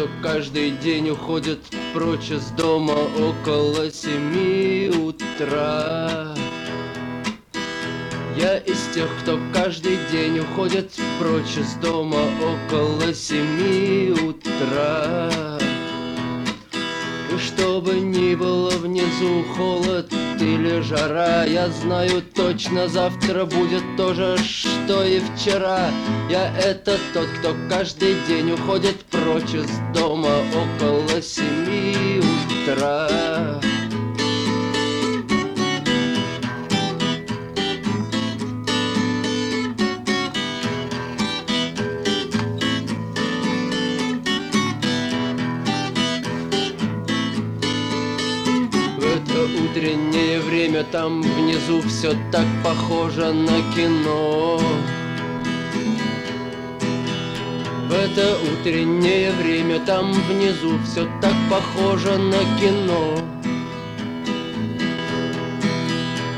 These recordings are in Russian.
кто каждый день уходит прочь из дома около семи утра. Я из тех, кто каждый день уходит прочь из дома около семи утра. Чтобы ни было внизу холод или жара, я знаю точно, завтра будет то же, что и вчера. Я это тот, кто каждый день уходит прочь из дома около семи утра. Утреннее время Там внизу все так похоже на кино. В это утреннее время Там внизу все так похоже на кино.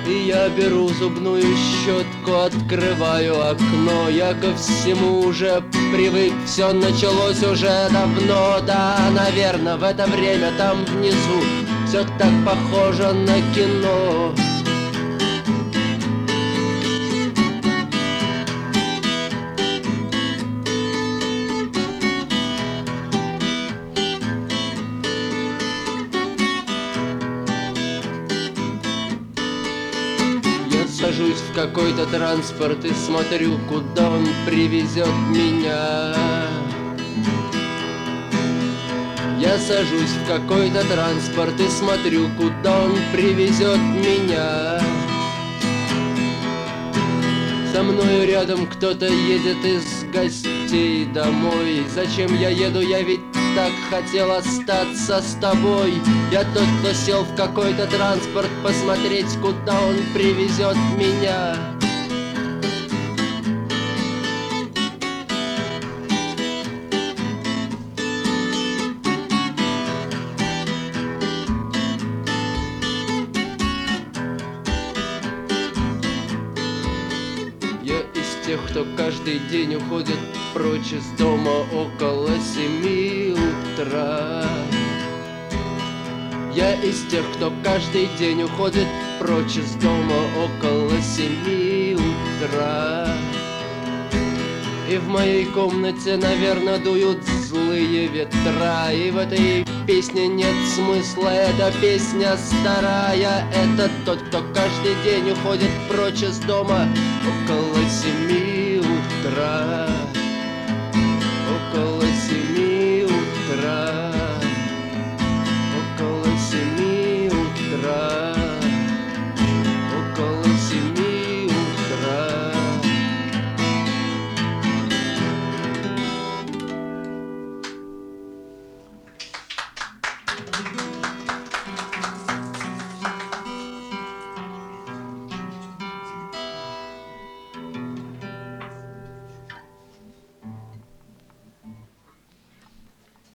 И я беру зубную щетку, открываю окно. Я ко всему уже привык, все началось уже давно. Да, наверное, в это время там внизу все так похоже на кино. Я сажусь в какой-то транспорт и смотрю, куда он привезет меня сажусь в какой-то транспорт и смотрю, куда он привезет меня. Со мною рядом кто-то едет из гостей домой. Зачем я еду? Я ведь так хотел остаться с тобой. Я тот, кто сел в какой-то транспорт посмотреть, куда он привезет меня. Тех, кто каждый день уходит прочь из дома около семи утра. Я из тех, кто каждый день уходит прочь из дома около семи утра. И в моей комнате, наверное, дуют злые ветра И в этой песне нет смысла, эта песня старая Это тот, кто каждый день уходит прочь из дома Около семи